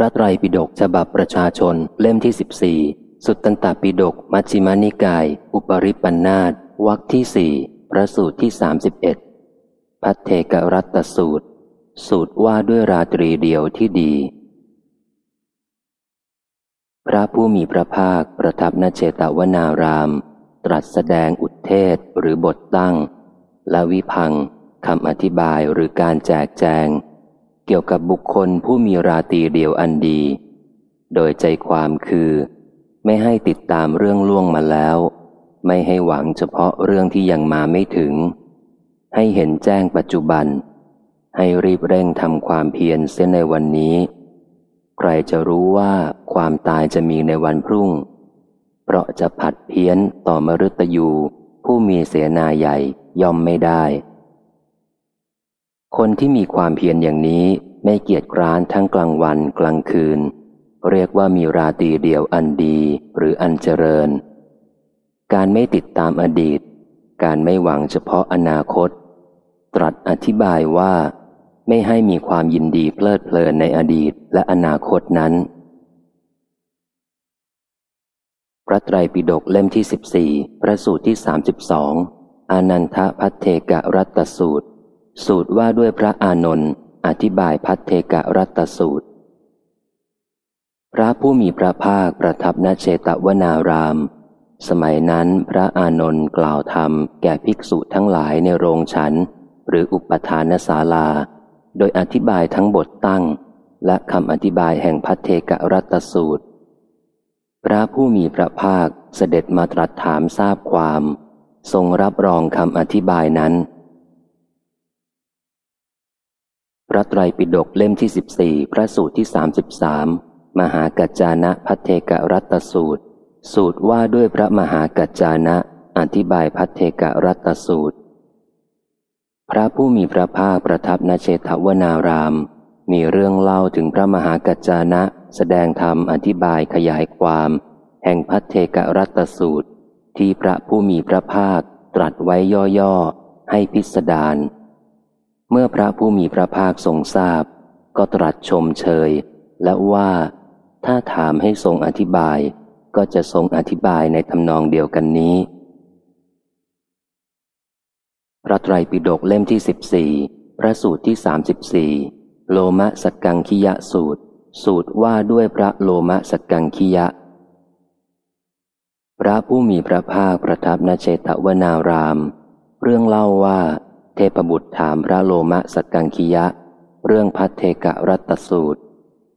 ระไตรปิฎกฉบับประชาชนเล่มที่สิบสี่สุตตันตปิฎกมัชฌิมานิกาย อุปริปันธาตวรรคที่สี่พระสูตรที่สามสิบเอ็ดพัทเทกรัตสูตร สูตรว่าด้วยราตรีเดียวที่ดี พระผู้มีพระภาคประทับนเชตวนาราม ตรัสแสดงอุทเทศหรือบทตั้ง และวิพังคำอธิบายหรือการแจกแจง เกี่ยวกับบุคคลผู้มีราตีเดียวอันดี โดยใจความคือ ไม่ให้ติดตามเรื่องล่วงมาแล้ว ไม่ให้หวังเฉพาะเรื่องที่ยังมาไม่ถึง ให้เห็นแจ้งปัจจุบัน ให้รีบเร่งทำความเพียรเส้นในวันนี้ ใครจะรู้ว่าความตายจะมีในวันพรุ่ง เพราะจะผัดเพี้ยนต่อมฤตยูผู้มีเสนาใหญ่ย่อมไม่ได้ คนที่มีความเพียรอย่างนี้ไม่เกียจคร้านทั้งกลางวันกลางคืน เรียกว่ามีราตรีเดียวอันดีหรืออันเจริญ การไม่ติดตามอดีต การไม่หวังเฉพาะอนาคต ตรัสอธิบายว่า ไม่ให้มีความยินดีเพลิดเพลินในอดีตและอนาคตนั้น พระไตรปิฎกเล่มที่สิบสี่พระสูตรที่สามสิบสองอานันทพัทเทกรัตสูตร สูตรว่าด้วยพระอานนท์อธิบายพัทเทกรัตสูตร พระผู้มีพระภาคประทับณเชตวนาราม สมัยนั้นพระอานนท์กล่าวธรรมแก่ภิกษุทั้งหลายในโรงฉัน หรืออุปทานศาลา โดยอธิบายทั้งบทตั้ง และคำอธิบายแห่งพัทเทกรัตสูตร พระผู้มีพระภาคเสด็จมาตรัสถามทราบความ ทรงรับรองคำอธิบายนั้น พระไตรปิฎกเล่มที่สิบสี่พระสูตรที่สามสิบสามมหากัจจานะพัทเทกรัตสูตร สูตรว่าด้วยพระมหากัจจานะอธิบายพัทเทกรัตสูตร พระผู้มีพระภาคประทับนเชตวนาราม มีเรื่องเล่าถึงพระมหากัจจานะ แสดงธรรมอธิบายขยายความ แห่งพัทเทกรัตสูตร ที่พระผู้มีพระภาคตรัสไว้ย่อๆให้พิสดาร เมื่อพระผู้มีพระภาคทรงทราบ ก็ตรัสชมเชย และว่า ถ้าถามให้ทรงอธิบาย ก็จะทรงอธิบายในทำนองเดียวกันนี้ พระไตรปิฎกเล่มที่สิบสี่พระสูตรที่สามสิบสี่โลมะสกกังคิยะสูตร สูตรว่าด้วยพระโลมะสกกังคิยะ พระผู้มีพระภาคประทับนเชตวนาราม เรื่องเล่าว่า เทพบุตรถามพระโลมะสกกังคิยะ เรื่องพัทเทกรัตสูตร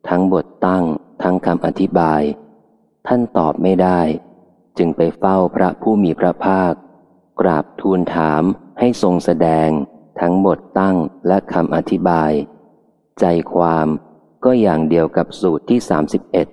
ทั้งบทตั้งทั้งคำอธิบาย ท่านตอบไม่ได้ จึงไปเฝ้าพระผู้มีพระภาค กราบทูลถามให้ทรงแสดง ทั้งบทตั้งและคำอธิบาย ใจความก็อย่างเดียวกับสูตรที่สามสิบเอ็ด